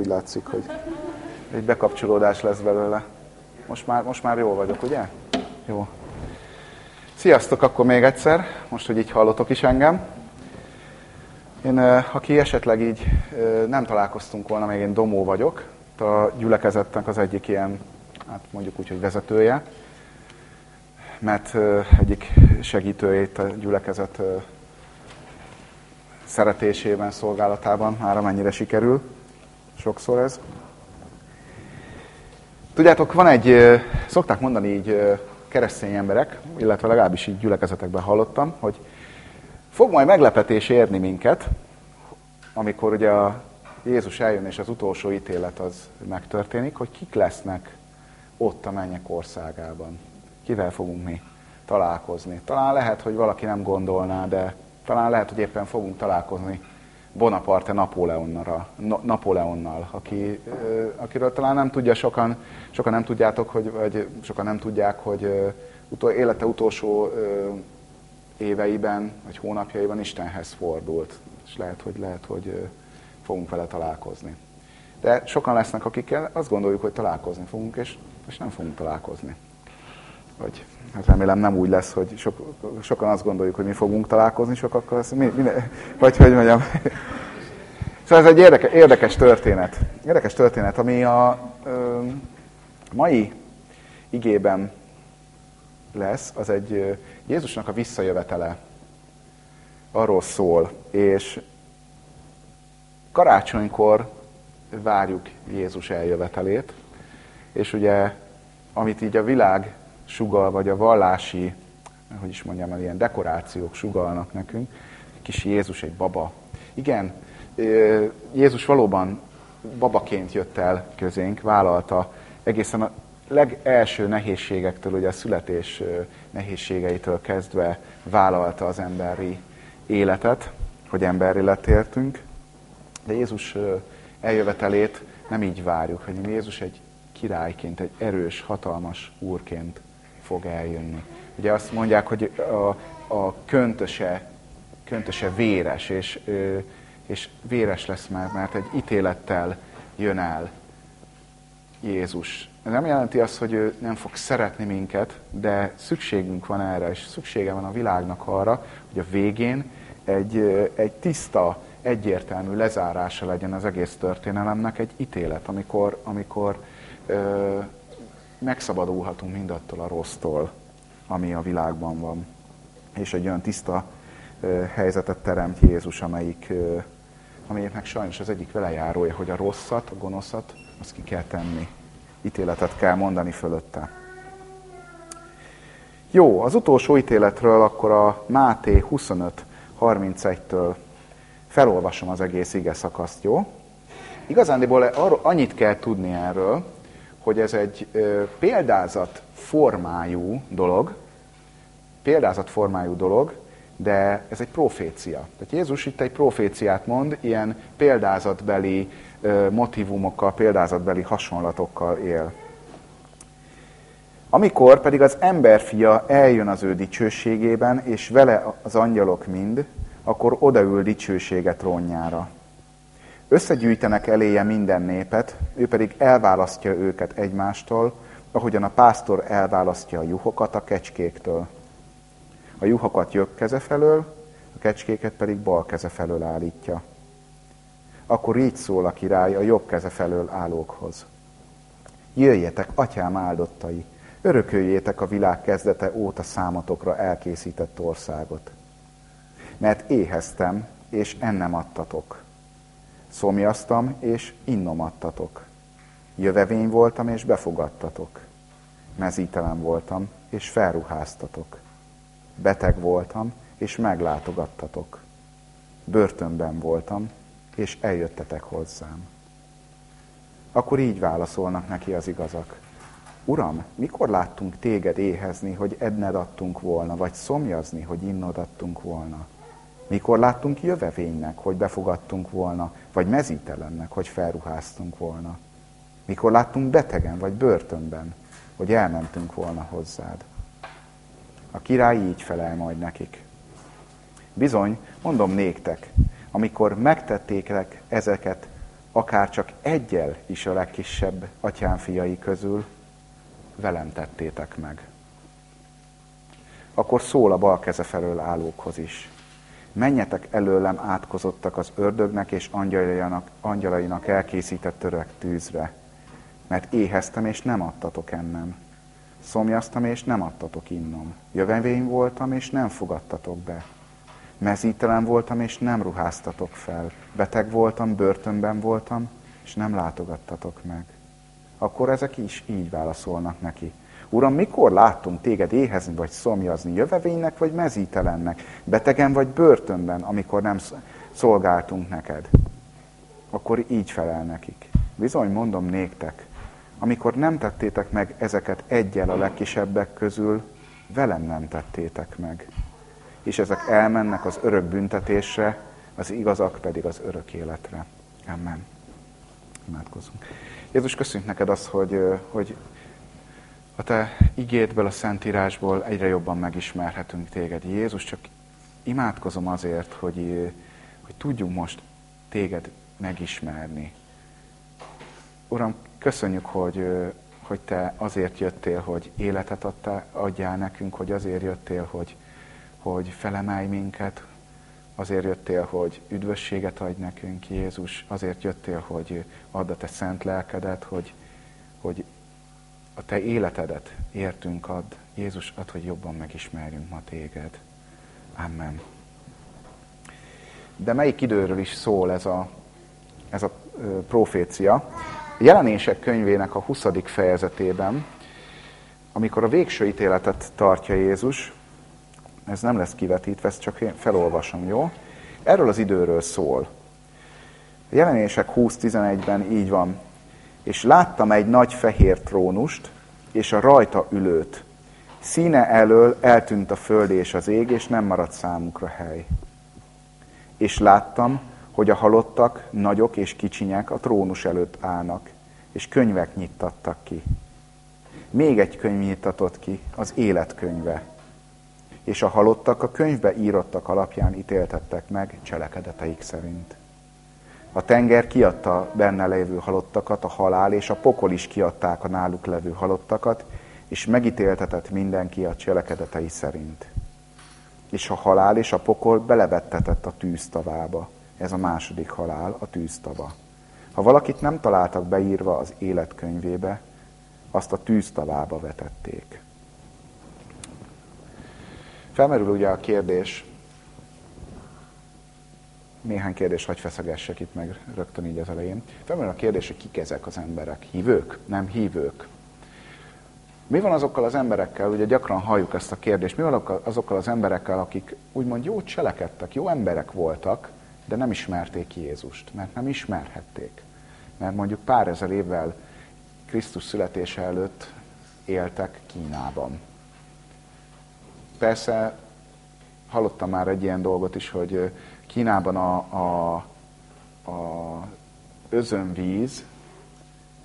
úgy látszik, hogy egy bekapcsolódás lesz belőle. Most már, most már jól vagyok, ugye? Jó. Sziasztok akkor még egyszer, most, hogy így hallotok is engem. Én, aki esetleg így nem találkoztunk volna, még én Domó vagyok, a gyülekezetnek az egyik ilyen, hát mondjuk úgy, hogy vezetője, mert egyik segítőjét a gyülekezet szeretésében, szolgálatában, már amennyire sikerül. Sokszor ez. Tudjátok, van egy, szokták mondani így keresztény emberek, illetve legalábbis így gyülekezetekben hallottam, hogy fog majd meglepetés érni minket, amikor ugye a Jézus eljön és az utolsó ítélet az megtörténik, hogy kik lesznek ott a mennyek országában. Kivel fogunk mi találkozni. Talán lehet, hogy valaki nem gondolná, de talán lehet, hogy éppen fogunk találkozni Bonaparte Napóleonnal, Napóleonnal aki, akiről talán nem tudja sokan, sokan nem tudjátok, hogy, vagy sokan nem tudják, hogy utol, élete utolsó éveiben, vagy hónapjaiban Istenhez fordult. És lehet, hogy, lehet, hogy fogunk vele találkozni. De sokan lesznek, akikkel azt gondoljuk, hogy találkozni fogunk, és, és nem fogunk találkozni. Vagy hát remélem nem úgy lesz, hogy sok, sokan azt gondoljuk, hogy mi fogunk találkozni, sokakkal lesz, mi, mi, vagy hogy mondjam. Szóval ez egy érdekes, érdekes történet. Érdekes történet, ami a ö, mai igében lesz, az egy Jézusnak a visszajövetele. Arról szól, és karácsonykor várjuk Jézus eljövetelét, és ugye, amit így a világ sugal, vagy a vallási, hogy is mondjam el, ilyen dekorációk sugalnak nekünk, kis Jézus egy baba. Igen, Jézus valóban babaként jött el közénk, vállalta egészen a legelső nehézségektől, ugye a születés nehézségeitől kezdve vállalta az emberi életet, hogy emberi letértünk. De Jézus eljövetelét nem így várjuk, hogy Jézus egy királyként, egy erős, hatalmas úrként fog eljönni. Ugye azt mondják, hogy a, a köntöse, köntöse véres, és, és véres lesz már, mert egy ítélettel jön el Jézus. Ez nem jelenti azt, hogy ő nem fog szeretni minket, de szükségünk van erre, és szüksége van a világnak arra, hogy a végén egy, egy tiszta, egyértelmű lezárása legyen az egész történelemnek, egy ítélet, amikor, amikor megszabadulhatunk mindattól a rossztól, ami a világban van. És egy olyan tiszta helyzetet teremt Jézus, amelyik, amelyiknek sajnos az egyik velejárója, hogy a rosszat, a gonoszat, azt ki kell tenni. Ítéletet kell mondani fölötte. Jó, az utolsó ítéletről akkor a Máté 25.31-től felolvasom az egész ige szakaszt, jó? Igazándiból annyit kell tudni erről, hogy ez egy példázat formájú dolog, példázat formájú dolog, de ez egy profécia. Tehát Jézus itt egy proféciát mond, ilyen példázatbeli motivumokkal, példázatbeli hasonlatokkal él. Amikor pedig az emberfia eljön az ő dicsőségében, és vele az angyalok mind, akkor odaül dicsőséget trónjára. Összegyűjtenek eléje minden népet, ő pedig elválasztja őket egymástól, ahogyan a pásztor elválasztja a juhokat a kecskéktől. A juhokat jobb keze felől, a kecskéket pedig bal keze felől állítja. Akkor így szól a király a jobb keze felől állókhoz. Jöjjetek, atyám áldottai, örököljétek a világ kezdete óta számotokra elkészített országot. Mert éheztem, és ennem adtatok Szomjaztam, és innom adtatok. Jövevény voltam, és befogadtatok. Mezítelen voltam, és felruháztatok. Beteg voltam, és meglátogattatok. Börtönben voltam, és eljöttetek hozzám. Akkor így válaszolnak neki az igazak. Uram, mikor láttunk téged éhezni, hogy edned adtunk volna, vagy szomjazni, hogy innod adtunk volna? Mikor láttunk jövevénynek, hogy befogadtunk volna, vagy mezítelennek, hogy felruháztunk volna? Mikor láttunk betegen, vagy börtönben, hogy elmentünk volna hozzád? A király így felel majd nekik. Bizony, mondom néktek, amikor megtették ezeket akár csak egyel is a legkisebb atyám fiai közül, velem tettétek meg. Akkor szól a bal keze felől állókhoz is. Menjetek előlem átkozottak az ördögnek és angyalainak, angyalainak elkészített török tűzre, mert éheztem és nem adtatok ennem. Szomjaztam és nem adtatok innom. Jövevény voltam és nem fogadtatok be. Mezítelen voltam és nem ruháztatok fel. Beteg voltam, börtönben voltam, és nem látogattatok meg. Akkor ezek is így válaszolnak neki. Uram, mikor láttunk téged éhezni vagy szomjazni, jövevénynek vagy mezítelennek, betegen vagy börtönben, amikor nem szolgáltunk neked? Akkor így felel nekik. Bizony mondom néktek, amikor nem tettétek meg ezeket egyel a legkisebbek közül, velem nem tettétek meg. És ezek elmennek az örök büntetésre, az igazak pedig az örök életre. Amen. Imádkozunk. Jézus, köszönjük neked azt, hogy, hogy a te igédből, a Szentírásból egyre jobban megismerhetünk téged. Jézus, csak imádkozom azért, hogy, hogy tudjunk most téged megismerni. Uram, köszönjük, hogy, hogy te azért jöttél, hogy életet adtál, adjál nekünk, hogy azért jöttél, hogy, hogy felemelj minket, azért jöttél, hogy üdvösséget adj nekünk, Jézus, azért jöttél, hogy add a te szent lelkedet, hogy, hogy a te életedet értünk ad. Jézus, ad, hogy jobban megismerjünk ma téged. Amen. De melyik időről is szól ez a, ez a profécia? A jelenések könyvének a 20. fejezetében, amikor a végső ítéletet tartja Jézus, ez nem lesz kivetítve, ezt csak én felolvasom, jó? Erről az időről szól. A jelenések 20.11-ben így van és láttam egy nagy fehér trónust, és a rajta ülőt. Színe elől eltűnt a föld és az ég, és nem maradt számukra hely. És láttam, hogy a halottak, nagyok és kicsinyek a trónus előtt állnak, és könyvek nyittattak ki. Még egy könyv nyitatott ki, az életkönyve. És a halottak a könyvbe írottak alapján ítéltettek meg cselekedeteik szerint. A tenger kiadta benne lévő halottakat, a halál és a pokol is kiadták a náluk levő halottakat, és megítéltetett mindenki a cselekedetei szerint. És a halál és a pokol belevettetett a tűztavába. Ez a második halál, a tűztava. Ha valakit nem találtak beírva az életkönyvébe, azt a tűztavába vetették. Felmerül ugye a kérdés, néhány kérdés hagy feszegessek itt meg rögtön így az elején. Felmerül a kérdés, hogy kik ezek az emberek? Hívők? Nem hívők? Mi van azokkal az emberekkel, ugye gyakran halljuk ezt a kérdést, mi van azokkal az emberekkel, akik úgymond jó cselekedtek, jó emberek voltak, de nem ismerték Jézust, mert nem ismerhették. Mert mondjuk pár ezer évvel Krisztus születése előtt éltek Kínában. Persze hallottam már egy ilyen dolgot is, hogy Kínában a, a, a özönvíz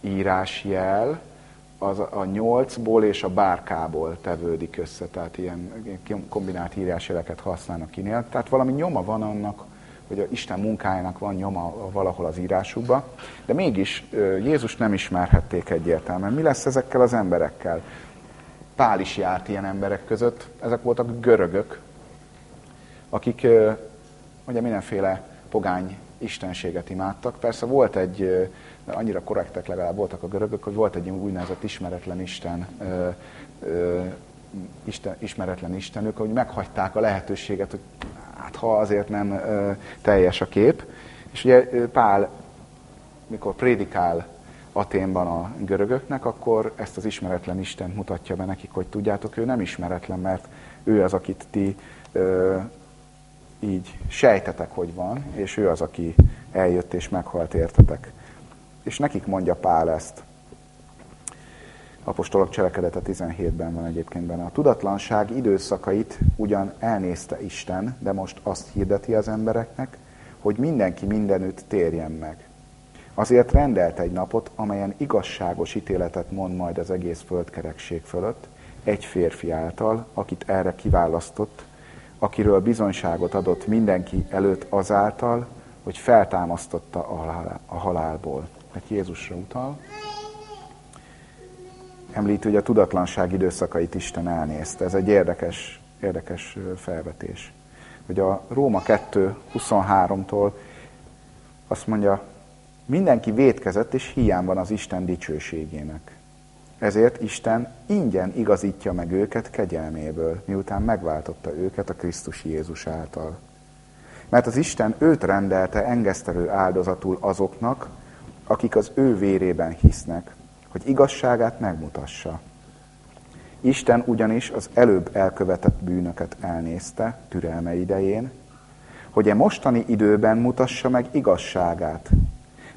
írásjel az a nyolcból és a bárkából tevődik össze, tehát ilyen kombinált írásjeleket használnak kinél. Tehát valami nyoma van annak, hogy a Isten munkájának van nyoma valahol az írásukban, de mégis Jézus nem ismerhették egyértelműen. Mi lesz ezekkel az emberekkel? Pál is járt ilyen emberek között, ezek voltak görögök, akik ugye mindenféle pogány istenséget imádtak. Persze volt egy, annyira korrektek legalább voltak a görögök, hogy volt egy úgynevezett ismeretlen isten, ö, ö, isten ismeretlen istenük, hogy meghagyták a lehetőséget, hogy hát ha azért nem ö, teljes a kép. És ugye Pál, mikor prédikál Aténban a görögöknek, akkor ezt az ismeretlen Isten mutatja be nekik, hogy tudjátok, ő nem ismeretlen, mert ő az, akit ti ö, így sejtetek, hogy van, és ő az, aki eljött és meghalt értetek. És nekik mondja Pál ezt. Apostolok cselekedete 17-ben van egyébként benne. A tudatlanság időszakait ugyan elnézte Isten, de most azt hirdeti az embereknek, hogy mindenki mindenütt térjen meg. Azért rendelt egy napot, amelyen igazságos ítéletet mond majd az egész földkerekség fölött, egy férfi által, akit erre kiválasztott, akiről bizonyságot adott mindenki előtt azáltal, hogy feltámasztotta a halálból. Tehát Jézusra utal. Említ, hogy a tudatlanság időszakait Isten elnézte. Ez egy érdekes, érdekes felvetés. Hogy a Róma 2.23-tól azt mondja, mindenki vétkezett és hiány van az Isten dicsőségének. Ezért Isten ingyen igazítja meg őket kegyelméből, miután megváltotta őket a Krisztus Jézus által. Mert az Isten őt rendelte engesztelő áldozatul azoknak, akik az ő vérében hisznek, hogy igazságát megmutassa. Isten ugyanis az előbb elkövetett bűnöket elnézte türelme idején, hogy e mostani időben mutassa meg igazságát,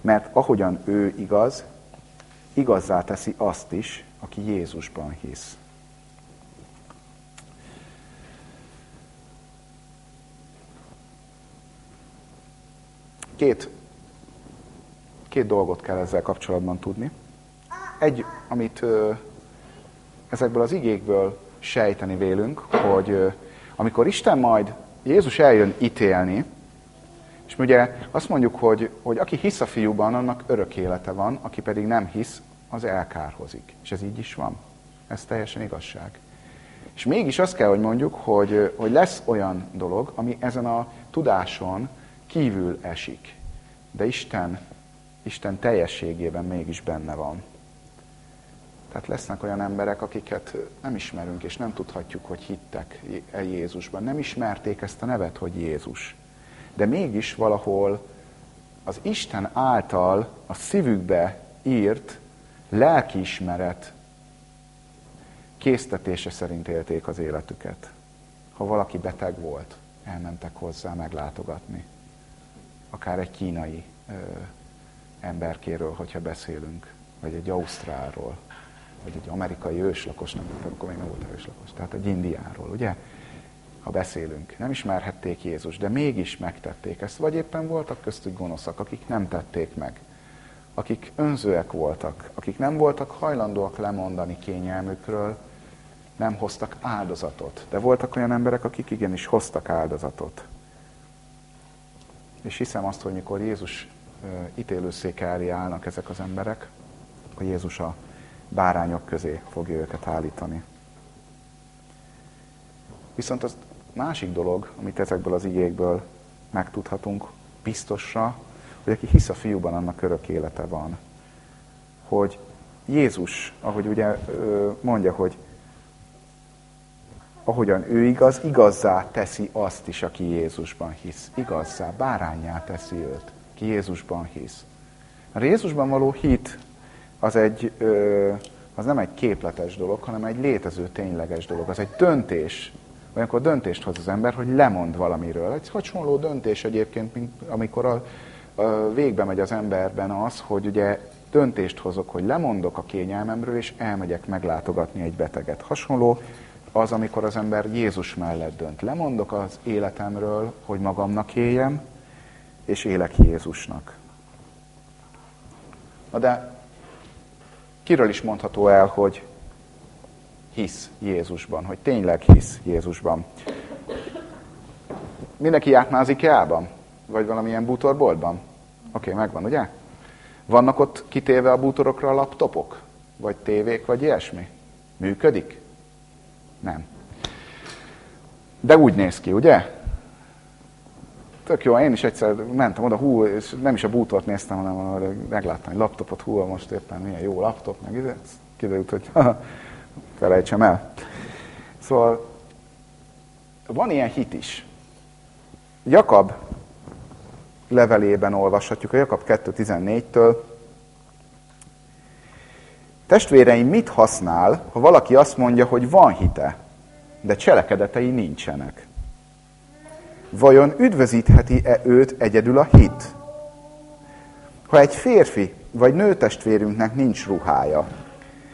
mert ahogyan ő igaz, igazzá teszi azt is, aki Jézusban hisz. Két, két dolgot kell ezzel kapcsolatban tudni. Egy, amit ö, ezekből az igékből sejteni vélünk, hogy ö, amikor Isten majd, Jézus eljön ítélni, és ugye azt mondjuk, hogy, hogy aki hisz a fiúban, annak örök élete van, aki pedig nem hisz, az elkárhozik. És ez így is van. Ez teljesen igazság. És mégis azt kell, hogy mondjuk, hogy, hogy lesz olyan dolog, ami ezen a tudáson kívül esik. De Isten, Isten teljességében mégis benne van. Tehát lesznek olyan emberek, akiket nem ismerünk, és nem tudhatjuk, hogy hittek e Jézusban. Nem ismerték ezt a nevet, hogy Jézus. De mégis valahol az Isten által a szívükbe írt lelkiismeret késztetése szerint élték az életüket. Ha valaki beteg volt, elmentek hozzá meglátogatni. Akár egy kínai ö, emberkéről, hogyha beszélünk, vagy egy ausztrálról, vagy egy amerikai őslakos, nem, akkor még nem volt őslakos, tehát egy indiáról, ugye? Ha beszélünk, nem ismerhették Jézus, de mégis megtették ezt, vagy éppen voltak köztük gonoszak, akik nem tették meg akik önzőek voltak, akik nem voltak hajlandóak lemondani kényelmükről, nem hoztak áldozatot. De voltak olyan emberek, akik igenis hoztak áldozatot. És hiszem azt, hogy mikor Jézus ítélőszéke elé állnak ezek az emberek, hogy Jézus a bárányok közé fogja őket állítani. Viszont az másik dolog, amit ezekből az igékből megtudhatunk biztosra, hogy aki hisz a fiúban, annak örök élete van. Hogy Jézus, ahogy ugye mondja, hogy ahogyan ő igaz, igazzá teszi azt is, aki Jézusban hisz. Igazzá, bárányá teszi őt, ki Jézusban hisz. A Jézusban való hit az, egy, az nem egy képletes dolog, hanem egy létező, tényleges dolog. Az egy döntés. Olyankor döntést hoz az ember, hogy lemond valamiről. Egy hasonló döntés egyébként, mint amikor a végbe megy az emberben az, hogy ugye döntést hozok, hogy lemondok a kényelmemről, és elmegyek meglátogatni egy beteget. Hasonló az, amikor az ember Jézus mellett dönt. Lemondok az életemről, hogy magamnak éljem, és élek Jézusnak. Na de kiről is mondható el, hogy hisz Jézusban, hogy tényleg hisz Jézusban? Mindenki az IKEA-ban? Vagy valamilyen bútorboltban? Oké, okay, megvan, ugye? Vannak ott kitéve a bútorokra a laptopok? Vagy tévék, vagy ilyesmi? Működik? Nem. De úgy néz ki, ugye? Tök jó, én is egyszer mentem oda, hú, és nem is a bútort néztem, hanem megláttam egy laptopot, hú, most éppen milyen jó laptop, meg ez kiderült, hogy felejtsem el. Szóval van ilyen hit is. Jakab levelében olvashatjuk, a Jakab 2.14-től. Testvéreim, mit használ, ha valaki azt mondja, hogy van hite, de cselekedetei nincsenek? Vajon üdvözítheti-e őt egyedül a hit? Ha egy férfi vagy nőtestvérünknek nincs ruhája,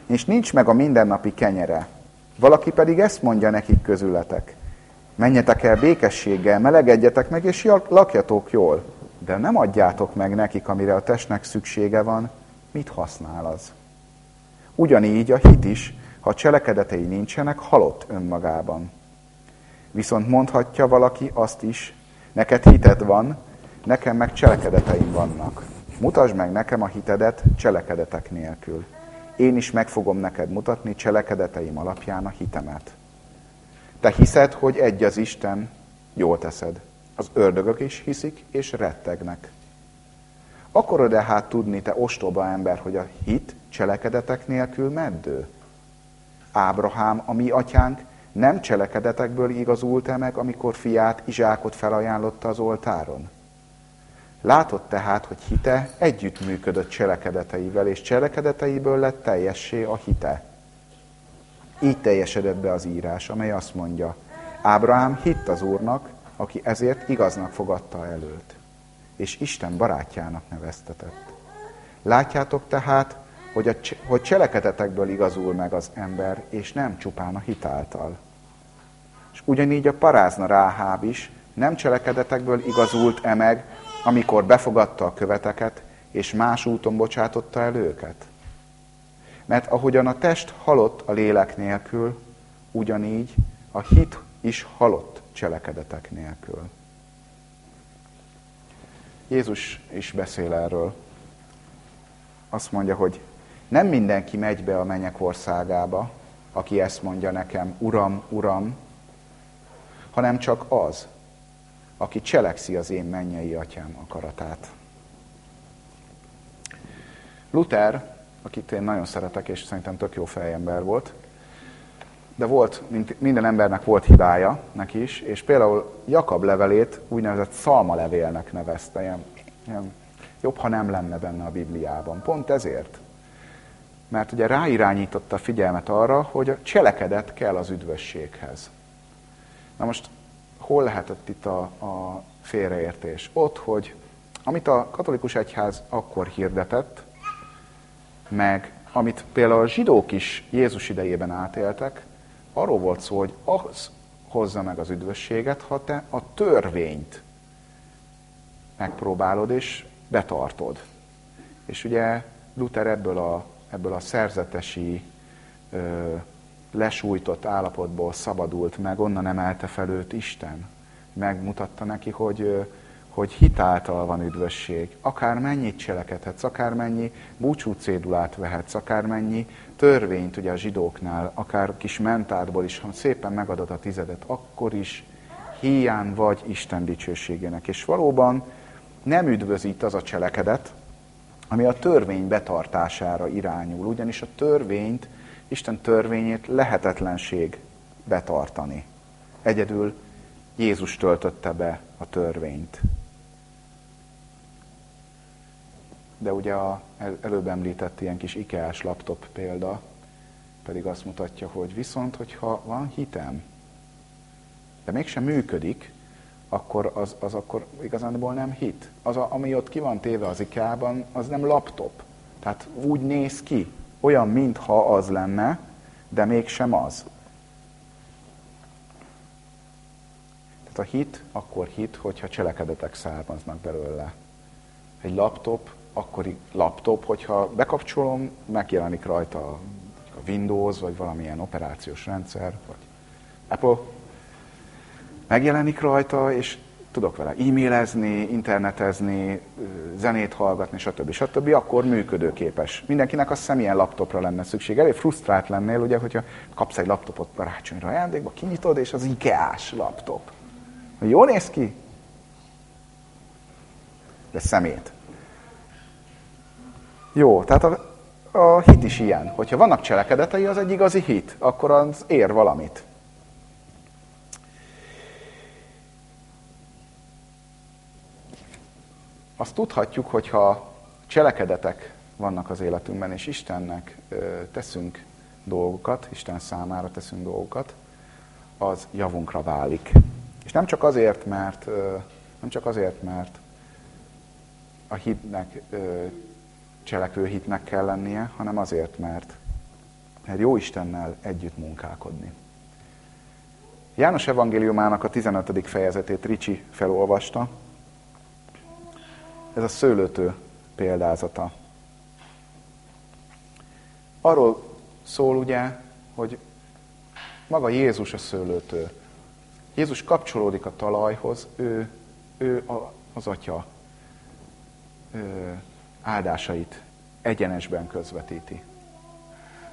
és nincs meg a mindennapi kenyere, valaki pedig ezt mondja nekik közületek, menjetek el békességgel, melegedjetek meg, és lakjatok jól de nem adjátok meg nekik, amire a testnek szüksége van, mit használ az? Ugyanígy a hit is, ha cselekedetei nincsenek, halott önmagában. Viszont mondhatja valaki azt is, neked hited van, nekem meg cselekedeteim vannak. Mutasd meg nekem a hitedet cselekedetek nélkül. Én is meg fogom neked mutatni cselekedeteim alapján a hitemet. Te hiszed, hogy egy az Isten, jól teszed. Az ördögök is hiszik, és rettegnek. Akarod-e hát tudni, te ostoba ember, hogy a hit cselekedetek nélkül meddő? Ábrahám, a mi atyánk, nem cselekedetekből igazult-e meg, amikor fiát, Izsákot felajánlotta az oltáron? Látod tehát, hogy hite együttműködött cselekedeteivel, és cselekedeteiből lett teljessé a hite. Így teljesedett be az írás, amely azt mondja, Ábrahám hitt az Úrnak, aki ezért igaznak fogadta előtt, és Isten barátjának neveztetett. Látjátok tehát, hogy, a, hogy cselekedetekből igazul meg az ember, és nem csupán a hitáltal. És ugyanígy a parázna Ráháb is nem cselekedetekből igazult-e meg, amikor befogadta a követeket, és más úton bocsátotta el őket? Mert ahogyan a test halott a lélek nélkül, ugyanígy a hit is halott cselekedetek nélkül. Jézus is beszél erről. Azt mondja, hogy nem mindenki megy be a mennyek országába, aki ezt mondja nekem, Uram, Uram, hanem csak az, aki cselekszi az én mennyei atyám akaratát. Luther, akit én nagyon szeretek, és szerintem tök jó fejember volt, de volt, mint minden embernek volt hibája neki is, és például Jakab levelét úgynevezett szalma levélnek nevezte. Ilyen, ilyen, jobb, ha nem lenne benne a Bibliában. Pont ezért. Mert ugye ráirányította a figyelmet arra, hogy a cselekedet kell az üdvösséghez. Na most hol lehetett itt a, a félreértés? Ott, hogy amit a katolikus egyház akkor hirdetett, meg amit például a zsidók is Jézus idejében átéltek, arról volt szó, hogy az hozza meg az üdvösséget, ha te a törvényt megpróbálod és betartod. És ugye Luther ebből a, ebből a szerzetesi ö, lesújtott állapotból szabadult meg, onnan emelte fel őt Isten. Megmutatta neki, hogy, hogy hitáltal van üdvösség. Akár mennyit cselekedhetsz, akár mennyi búcsú cédulát vehetsz, akár mennyi törvényt ugye a zsidóknál, akár kis mentádból is, ha szépen megadod a tizedet, akkor is hiány vagy Isten dicsőségének. És valóban nem üdvözít az a cselekedet, ami a törvény betartására irányul. Ugyanis a törvényt Isten törvényét lehetetlenség betartani. Egyedül Jézus töltötte be a törvényt. De ugye a előbb említett ilyen kis IKEA-s laptop példa pedig azt mutatja, hogy viszont, hogyha van hitem, de mégsem működik, akkor az, az akkor igazánból nem hit. Az, a, ami ott ki van téve az IKEA-ban, az nem laptop. Tehát úgy néz ki, olyan, mintha az lenne, de mégsem az. Tehát a hit akkor hit, hogyha cselekedetek származnak belőle. Egy laptop, akkori laptop, hogyha bekapcsolom, megjelenik rajta a Windows, vagy valamilyen operációs rendszer, vagy Apple, megjelenik rajta, és tudok vele e-mailezni, internetezni, zenét hallgatni, stb. stb., akkor működőképes. Mindenkinek azt hiszem ilyen laptopra lenne szükség. Elég frusztrált lennél, ugye, hogyha kapsz egy laptopot karácsonyra ajándékba, kinyitod, és az IKEA-s laptop. Jól néz ki? De szemét. Jó, tehát a, a hit is ilyen. Hogyha vannak cselekedetei, az egy igazi hit, akkor az ér valamit. azt tudhatjuk, hogyha cselekedetek vannak az életünkben, és Istennek teszünk dolgokat, Isten számára teszünk dolgokat, az javunkra válik. És nem csak azért, mert, nem csak azért, mert a hitnek, cselekvő hitnek kell lennie, hanem azért, mert, mert jó Istennel együtt munkálkodni. János evangéliumának a 15. fejezetét Ricsi felolvasta, ez a szőlőtő példázata. Arról szól ugye, hogy maga Jézus a szőlőtő. Jézus kapcsolódik a talajhoz, ő, ő az atya áldásait egyenesben közvetíti.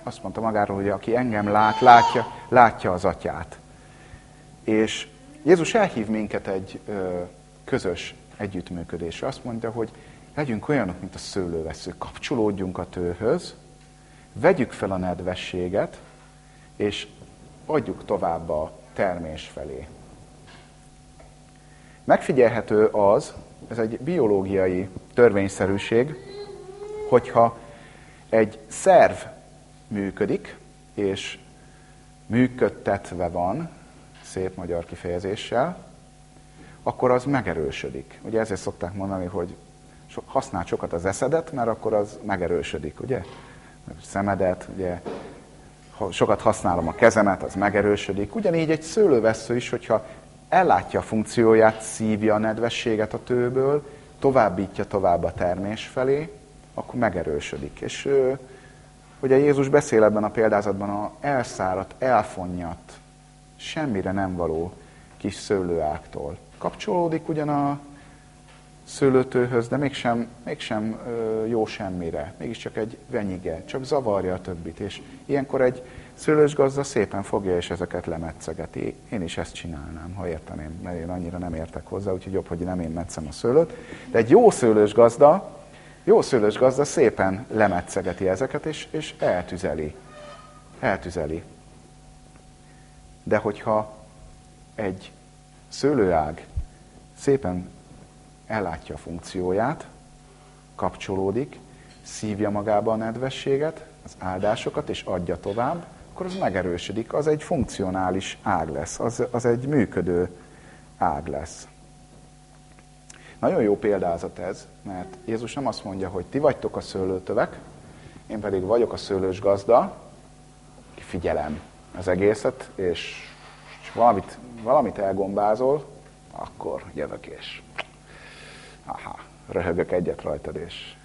Azt mondta magáról, hogy aki engem lát, látja, látja az atyát. És Jézus elhív minket egy ö, közös együttműködésre. Azt mondja, hogy legyünk olyanok, mint a szőlővesző. Kapcsolódjunk a tőhöz, vegyük fel a nedvességet, és adjuk tovább a termés felé. Megfigyelhető az, ez egy biológiai törvényszerűség, hogyha egy szerv működik, és működtetve van, szép magyar kifejezéssel, akkor az megerősödik. Ugye ezért szokták mondani, hogy használ sokat az eszedet, mert akkor az megerősödik, ugye? Szemedet, ugye? Ha sokat használom a kezemet, az megerősödik. Ugyanígy egy szőlővesző is, hogyha ellátja a funkcióját, szívja a nedvességet a tőből, továbbítja tovább a termés felé, akkor megerősödik. És ugye Jézus beszél ebben a példázatban a elszáradt, elfonnyadt, semmire nem való kis szőlőáktól. Kapcsolódik ugyan a szőlőtőhöz, de mégsem, mégsem jó semmire. Mégiscsak egy venyige, csak zavarja a többit. És ilyenkor egy szőlős gazda szépen fogja és ezeket lemetsegeti. Én is ezt csinálnám, ha érteném, mert én annyira nem értek hozzá, úgyhogy jobb, hogy nem én metszem a szőlőt. De egy jó szőlős gazda, jó szőlős gazda szépen lemetsegeti ezeket, és, és eltüzeli. Eltüzeli. De hogyha egy szőlőág szépen ellátja a funkcióját, kapcsolódik, szívja magába a nedvességet, az áldásokat, és adja tovább, akkor az megerősödik, az egy funkcionális ág lesz, az, az egy működő ág lesz. Nagyon jó példázat ez, mert Jézus nem azt mondja, hogy ti vagytok a szőlőtövek, én pedig vagyok a szőlős gazda, figyelem az egészet, és valamit, valamit elgombázol, akkor jövök és aha, röhögök egyet rajtad, és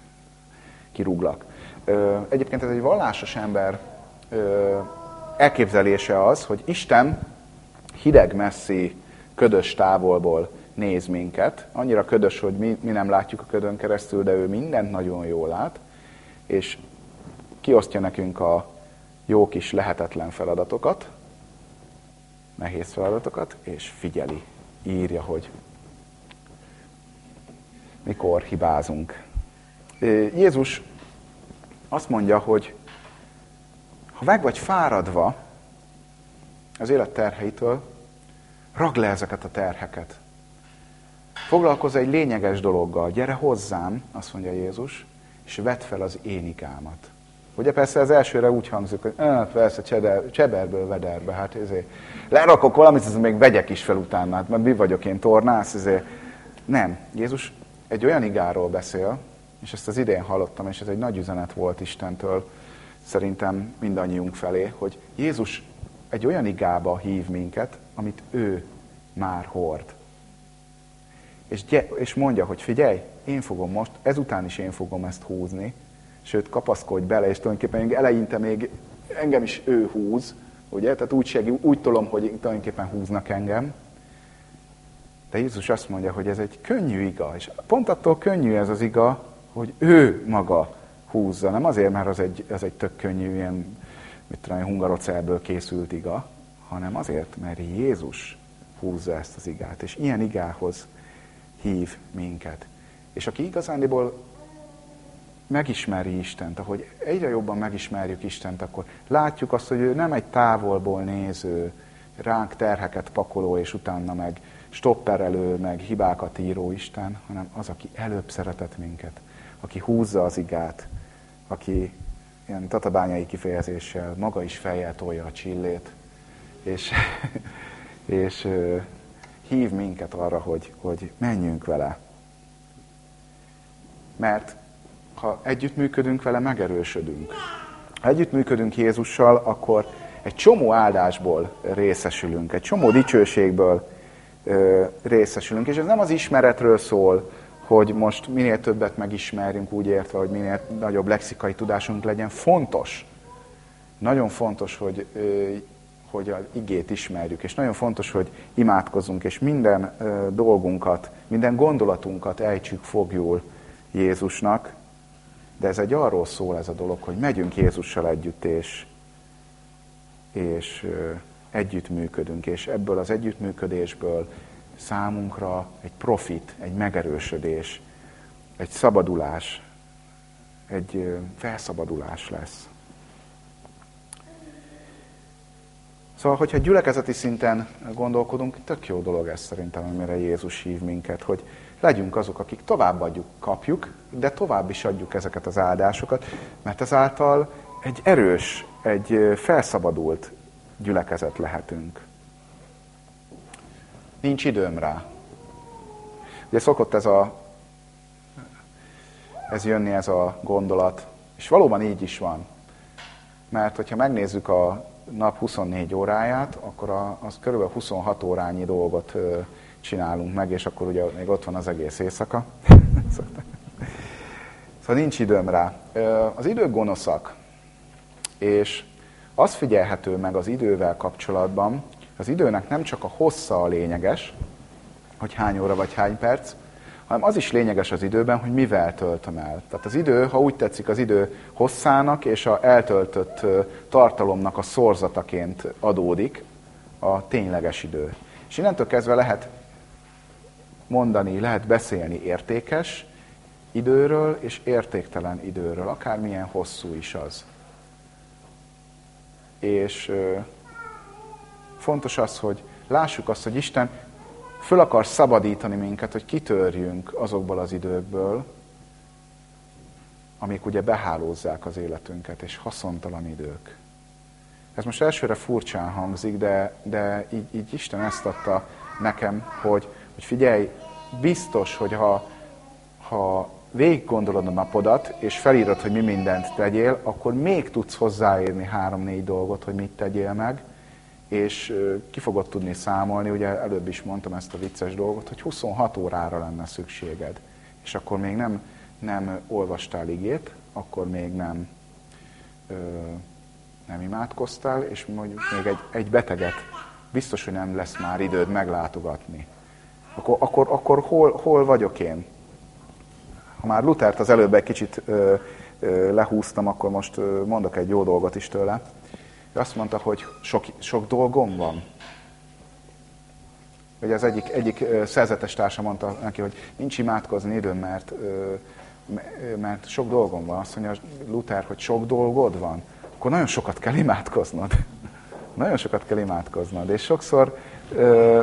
kirúglak. Egyébként ez egy vallásos ember ö, elképzelése az, hogy Isten hideg, messzi, ködös távolból néz minket. Annyira ködös, hogy mi, mi nem látjuk a ködön keresztül, de ő mindent nagyon jól lát, és kiosztja nekünk a jó kis lehetetlen feladatokat, nehéz feladatokat, és figyeli, írja, hogy mikor hibázunk. Jézus azt mondja, hogy ha meg vagy fáradva az élet terheitől, ragd le ezeket a terheket. Foglalkozz egy lényeges dologgal, gyere hozzám, azt mondja Jézus, és vedd fel az én ikámat. Ugye persze az elsőre úgy hangzik, hogy ah, persze cseder, cseberből vederbe, hát ezért lerakok valamit, ez még vegyek is fel utána, hát mert mi vagyok én tornász, ezért nem. Jézus egy olyan igáról beszél, és ezt az idén hallottam, és ez egy nagy üzenet volt Istentől, szerintem mindannyiunk felé, hogy Jézus egy olyan igába hív minket, amit ő már hord. És, és mondja, hogy figyelj, én fogom most, ezután is én fogom ezt húzni, sőt, kapaszkodj bele, és tulajdonképpen eleinte még engem is ő húz, ugye? Tehát úgy, segít, úgy tolom, hogy tulajdonképpen húznak engem. De Jézus azt mondja, hogy ez egy könnyű iga, és pont attól könnyű ez az iga, hogy ő maga húzza. Nem azért, mert az egy, az egy tök könnyű, ilyen, mit tudom, hungarocelből készült iga, hanem azért, mert Jézus húzza ezt az igát, és ilyen igához hív minket. És aki igazándiból megismeri Istent, ahogy egyre jobban megismerjük Istent, akkor látjuk azt, hogy ő nem egy távolból néző, ránk terheket pakoló, és utána meg stopperelő, meg hibákat író Isten, hanem az, aki előbb szeretett minket, aki húzza az igát, aki ilyen tatabányai kifejezéssel maga is fejjel tolja a csillét, és, és hív minket arra, hogy, hogy menjünk vele. Mert ha együttműködünk vele, megerősödünk. Ha együttműködünk Jézussal, akkor egy csomó áldásból részesülünk, egy csomó dicsőségből részesülünk. És ez nem az ismeretről szól, hogy most minél többet megismerjünk, úgy értve, hogy minél nagyobb lexikai tudásunk legyen. Fontos, nagyon fontos, hogy, hogy az igét ismerjük, és nagyon fontos, hogy imádkozunk, és minden dolgunkat, minden gondolatunkat ejtsük fogjul Jézusnak, de ez egy arról szól ez a dolog, hogy megyünk Jézussal együtt, és, és együttműködünk, és ebből az együttműködésből számunkra egy profit, egy megerősödés, egy szabadulás, egy felszabadulás lesz. Szóval, hogyha gyülekezeti szinten gondolkodunk, tök jó dolog ez szerintem, amire Jézus hív minket, hogy legyünk azok, akik továbbadjuk, kapjuk, de tovább is adjuk ezeket az áldásokat, mert ezáltal egy erős, egy felszabadult gyülekezet lehetünk. Nincs időm rá. Ugye szokott ez a ez jönni ez a gondolat, és valóban így is van. Mert hogyha megnézzük a nap 24 óráját, akkor a, az körülbelül 26 órányi dolgot ö, csinálunk meg, és akkor ugye még ott van az egész éjszaka. szóval nincs időm rá. Az idők gonoszak, és az figyelhető meg az idővel kapcsolatban, az időnek nem csak a hossza a lényeges, hogy hány óra vagy hány perc, hanem az is lényeges az időben, hogy mivel töltöm el. Tehát az idő, ha úgy tetszik, az idő hosszának és a eltöltött tartalomnak a szorzataként adódik a tényleges idő. És innentől kezdve lehet mondani, lehet beszélni értékes időről és értéktelen időről, akármilyen hosszú is az. És fontos az, hogy lássuk azt, hogy Isten föl akar szabadítani minket, hogy kitörjünk azokból az időkből, amik ugye behálózzák az életünket, és haszontalan idők. Ez most elsőre furcsán hangzik, de, de így, így Isten ezt adta nekem, hogy, hogy figyelj, biztos, hogy ha, ha végig gondolod a napodat, és felírod, hogy mi mindent tegyél, akkor még tudsz hozzáírni három-négy dolgot, hogy mit tegyél meg, és ki fogod tudni számolni, ugye előbb is mondtam ezt a vicces dolgot, hogy 26 órára lenne szükséged, és akkor még nem, nem olvastál igét, akkor még nem, ö, nem imádkoztál, és mondjuk még egy, egy beteget biztos, hogy nem lesz már időd meglátogatni. Akkor, akkor, akkor hol, hol vagyok én? Ha már Lutert az előbb egy kicsit ö, ö, lehúztam, akkor most mondok egy jó dolgot is tőle. Ő azt mondta, hogy sok, sok dolgom van. Ugye az egyik, egyik szerzetes társa mondta neki, hogy nincs imádkozni időm, mert, mert sok dolgom van. Azt mondja Luther, hogy sok dolgod van, akkor nagyon sokat kell imádkoznod. nagyon sokat kell imádkoznod. És sokszor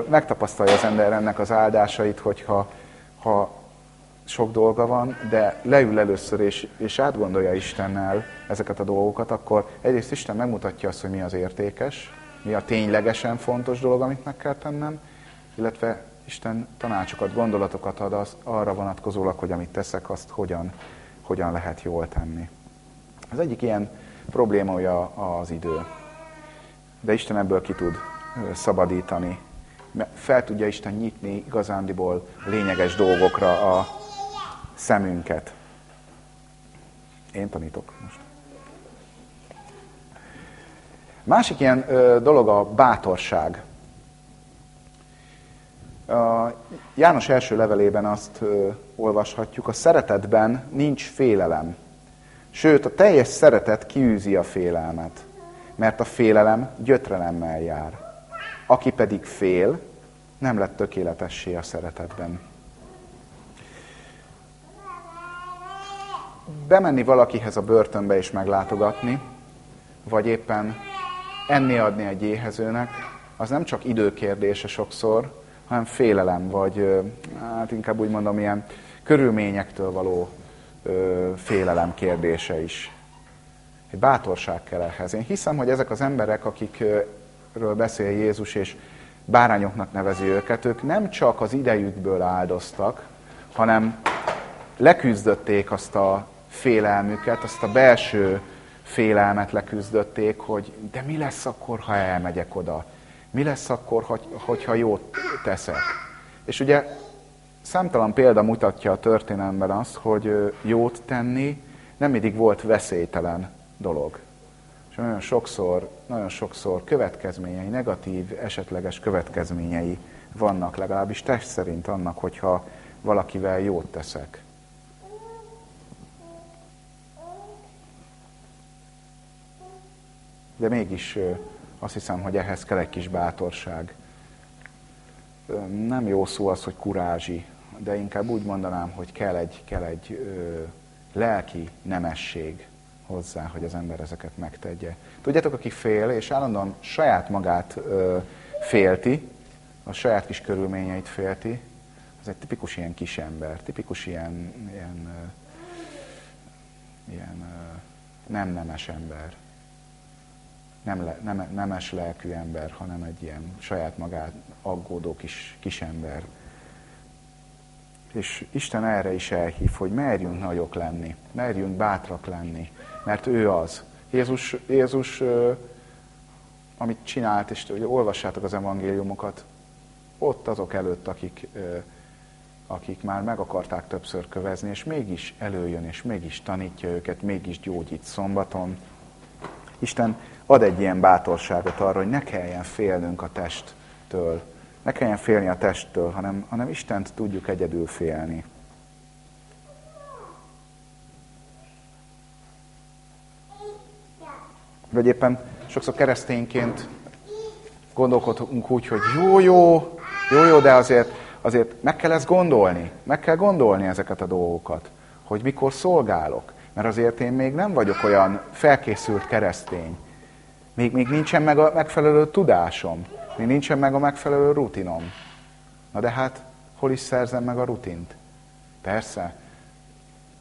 megtapasztalja az ember ennek az áldásait, hogyha ha sok dolga van, de leül először és, és átgondolja Istennel ezeket a dolgokat, akkor egyrészt Isten megmutatja azt, hogy mi az értékes, mi a ténylegesen fontos dolog, amit meg kell tennem, illetve Isten tanácsokat, gondolatokat ad az, arra vonatkozólag, hogy amit teszek, azt hogyan, hogyan lehet jól tenni. Az egyik ilyen problémája az idő. De Isten ebből ki tud szabadítani. Fel tudja Isten nyitni igazándiból lényeges dolgokra a, szemünket. Én tanítok most. Másik ilyen ö, dolog a bátorság. A János első levelében azt ö, olvashatjuk, a szeretetben nincs félelem. Sőt, a teljes szeretet kiűzi a félelmet, mert a félelem gyötrelemmel jár. Aki pedig fél, nem lett tökéletessé a szeretetben. Bemenni valakihez a börtönbe és meglátogatni, vagy éppen enni adni egy éhezőnek, az nem csak időkérdése sokszor, hanem félelem, vagy hát inkább úgy mondom, ilyen körülményektől való ö, félelem kérdése is. Egy bátorság kell ehhez. Én hiszem, hogy ezek az emberek, akikről beszél Jézus, és bárányoknak nevezi őket, ők nem csak az idejükből áldoztak, hanem leküzdötték azt a félelmüket, azt a belső félelmet leküzdötték, hogy de mi lesz akkor, ha elmegyek oda? Mi lesz akkor, hogy, hogyha jót teszek? És ugye számtalan példa mutatja a történelemben azt, hogy jót tenni nem mindig volt veszélytelen dolog. És nagyon sokszor, nagyon sokszor következményei, negatív, esetleges következményei vannak legalábbis test szerint annak, hogyha valakivel jót teszek. De mégis azt hiszem, hogy ehhez kell egy kis bátorság. Nem jó szó az, hogy kurázsi, de inkább úgy mondanám, hogy kell egy, kell egy ö, lelki nemesség hozzá, hogy az ember ezeket megtegye. Tudjátok, aki fél, és állandóan saját magát ö, félti, a saját kis körülményeit félti, az egy tipikus ilyen kisember, tipikus ilyen, ilyen, ö, ilyen ö, nem nemes ember. Nem, le, nem nemes lelkű ember, hanem egy ilyen saját magát aggódó kis, kisember. És Isten erre is elhív, hogy merjünk nagyok lenni, merjünk bátrak lenni, mert ő az. Jézus, Jézus amit csinált, és hogy olvassátok az evangéliumokat, ott azok előtt, akik, akik már meg akarták többször kövezni, és mégis előjön, és mégis tanítja őket, mégis gyógyít szombaton. Isten ad egy ilyen bátorságot arra, hogy ne kelljen félnünk a testtől, ne kelljen félni a testtől, hanem, hanem Istent tudjuk egyedül félni. Vagy éppen sokszor keresztényként gondolkodunk úgy, hogy jó, jó, jó, jó, de azért, azért meg kell ezt gondolni, meg kell gondolni ezeket a dolgokat, hogy mikor szolgálok. Mert azért én még nem vagyok olyan felkészült keresztény. Még, még nincsen meg a megfelelő tudásom. Még nincsen meg a megfelelő rutinom. Na de hát, hol is szerzem meg a rutint? Persze,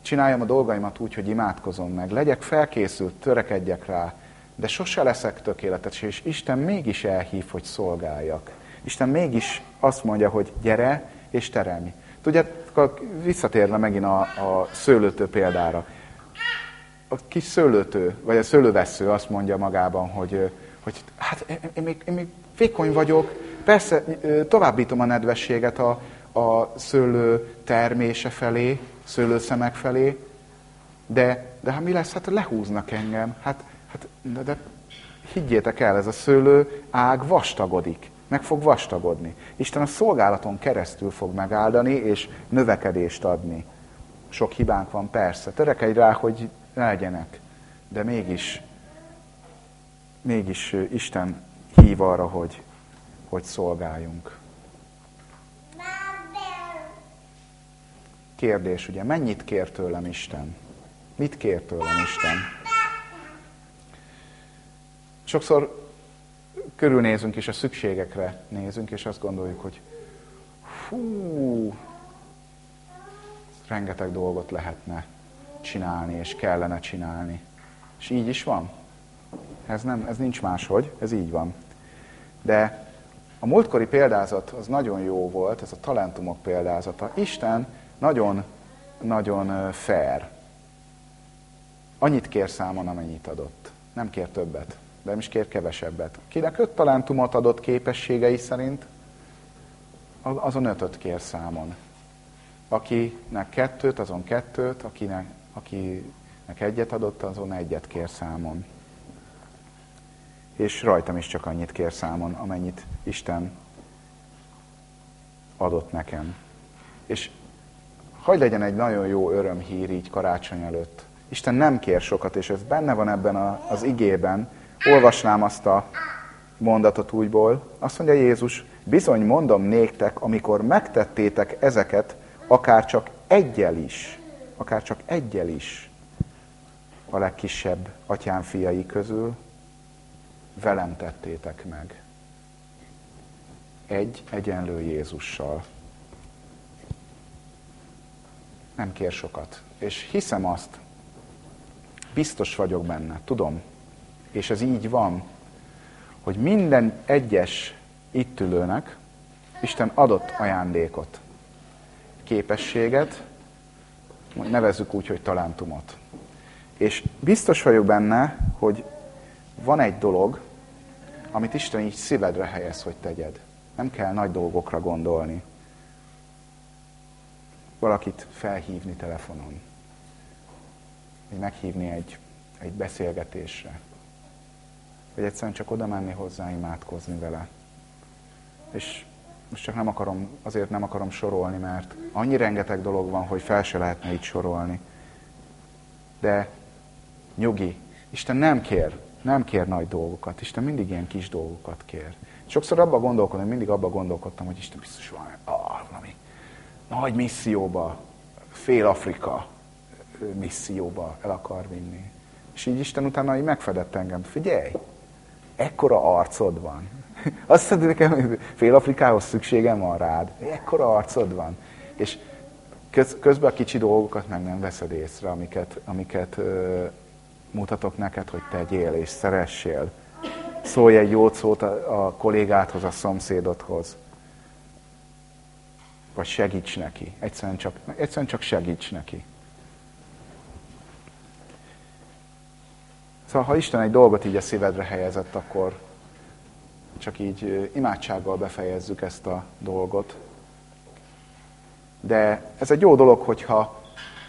csináljam a dolgaimat úgy, hogy imádkozom meg, legyek felkészült, törekedjek rá, de sose leszek tökéletes, és Isten mégis elhív, hogy szolgáljak. Isten mégis azt mondja, hogy gyere és teremj. Tudjátok, visszatérve megint a, a szőlőtő példára. A kis szőlőtő, vagy a szőlővesző azt mondja magában, hogy, hogy hát én, még, én még vékony vagyok, persze továbbítom a nedvességet a, a szőlő termése felé, szőlőszemek felé, de, de hát mi lesz? Hát lehúznak engem. Hát, hát de, de higgyétek el, ez a szőlő ág vastagodik, meg fog vastagodni. Isten a szolgálaton keresztül fog megáldani, és növekedést adni. Sok hibánk van, persze. Törekedj rá, hogy legyenek. De mégis, mégis Isten hív arra, hogy, hogy szolgáljunk. Kérdés, ugye, mennyit kér tőlem Isten? Mit kér tőlem Isten? Sokszor körülnézünk és a szükségekre nézünk, és azt gondoljuk, hogy fú, rengeteg dolgot lehetne csinálni, és kellene csinálni. És így is van. Ez, nem, ez nincs máshogy, ez így van. De a múltkori példázat az nagyon jó volt, ez a talentumok példázata. Isten nagyon, nagyon fair. Annyit kér számon, amennyit adott. Nem kér többet, de nem is kér kevesebbet. Kinek öt talentumot adott képességei szerint, azon ötöt kér számon. Akinek kettőt, azon kettőt, akinek, akinek egyet adott, azon egyet kér számon és rajtam is csak annyit kér számon, amennyit Isten adott nekem. És hagy legyen egy nagyon jó örömhír így karácsony előtt. Isten nem kér sokat, és ez benne van ebben az igében. Olvasnám azt a mondatot úgyból. Azt mondja Jézus, bizony mondom néktek, amikor megtettétek ezeket, akár csak egyel is, akár csak egyel is a legkisebb atyám fiai közül, velem tettétek meg. Egy egyenlő Jézussal. Nem kér sokat. És hiszem azt, biztos vagyok benne, tudom, és ez így van, hogy minden egyes itt ülőnek Isten adott ajándékot, képességet, nevezzük úgy, hogy talentumot. És biztos vagyok benne, hogy van egy dolog, amit Isten így szívedre helyez, hogy tegyed. Nem kell nagy dolgokra gondolni. Valakit felhívni telefonon. Vagy meghívni egy, egy beszélgetésre. Vagy egyszerűen csak oda menni hozzá, imádkozni vele. És most csak nem akarom, azért nem akarom sorolni, mert annyi rengeteg dolog van, hogy fel se lehetne így sorolni. De nyugi. Isten nem kér Nem kér nagy dolgokat. Isten mindig ilyen kis dolgokat kér. Sokszor abban gondolkodom, mindig abban gondolkodtam, hogy Isten biztos van ah, valami nagy misszióba, fél Afrika misszióba el akar vinni. És így Isten utána így megfedett engem. Figyelj, ekkora arcod van. Azt hiszed, nekem, hogy fél Afrikához szükségem van rád. Ekkora arcod van. És köz, közben a kicsi dolgokat meg nem veszed észre, amiket, amiket mutatok neked, hogy tegyél és szeressél. Szólj egy jót szót a, a kollégádhoz, a szomszédodhoz. Vagy segíts neki. Egyszerűen csak, egyszerűen csak segíts neki. Szóval, ha Isten egy dolgot így a szívedre helyezett, akkor csak így imádsággal befejezzük ezt a dolgot. De ez egy jó dolog, hogyha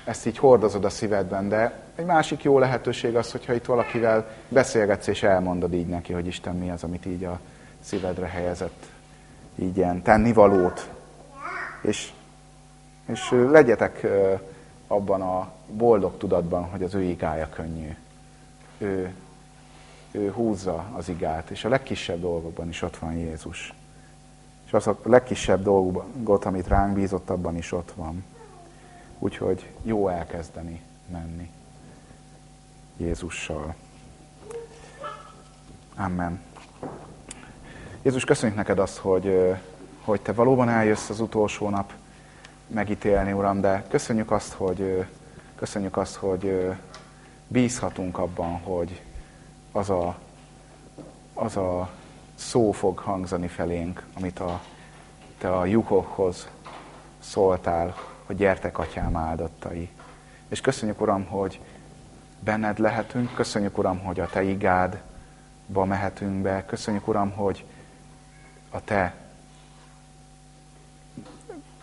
ezt így hordozod a szívedben, de egy másik jó lehetőség az, hogyha itt valakivel beszélgetsz és elmondod így neki, hogy Isten mi az, amit így a szívedre helyezett, így ilyen tennivalót. És, és legyetek abban a boldog tudatban, hogy az ő igája könnyű. Ő, ő húzza az igát, és a legkisebb dolgokban is ott van Jézus. És az a legkisebb dolgot, amit ránk bízott, abban is ott van. Úgyhogy jó elkezdeni menni Jézussal. Amen. Jézus, köszönjük neked azt, hogy, hogy te valóban eljössz az utolsó nap megítélni, Uram, de köszönjük azt, hogy, köszönjük azt, hogy bízhatunk abban, hogy az a, az a szó fog hangzani felénk, amit a, te a lyukokhoz szóltál, hogy gyertek, atyám áldottai. És köszönjük, Uram, hogy benned lehetünk, köszönjük, Uram, hogy a te igádba mehetünk be, köszönjük, Uram, hogy a te,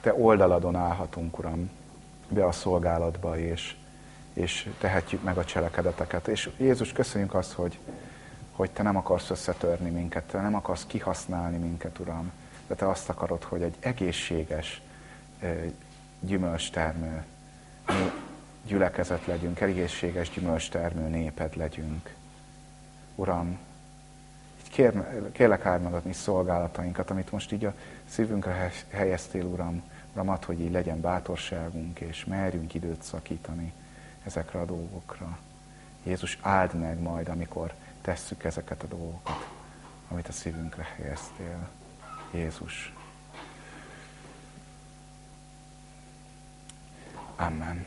te oldaladon állhatunk, Uram, be a szolgálatba, és, és tehetjük meg a cselekedeteket. És Jézus, köszönjük azt, hogy, hogy Te nem akarsz összetörni minket, Te nem akarsz kihasználni minket, Uram, de Te azt akarod, hogy egy egészséges gyümölcstermő gyülekezet legyünk, egészséges gyümölcstermő néped legyünk. Uram, így kér, kérlek áld meg a mi szolgálatainkat, amit most így a szívünkre helyeztél, Uram, Uram, add, hogy így legyen bátorságunk, és merjünk időt szakítani ezekre a dolgokra. Jézus, áld meg majd, amikor tesszük ezeket a dolgokat, amit a szívünkre helyeztél. Jézus. Amen.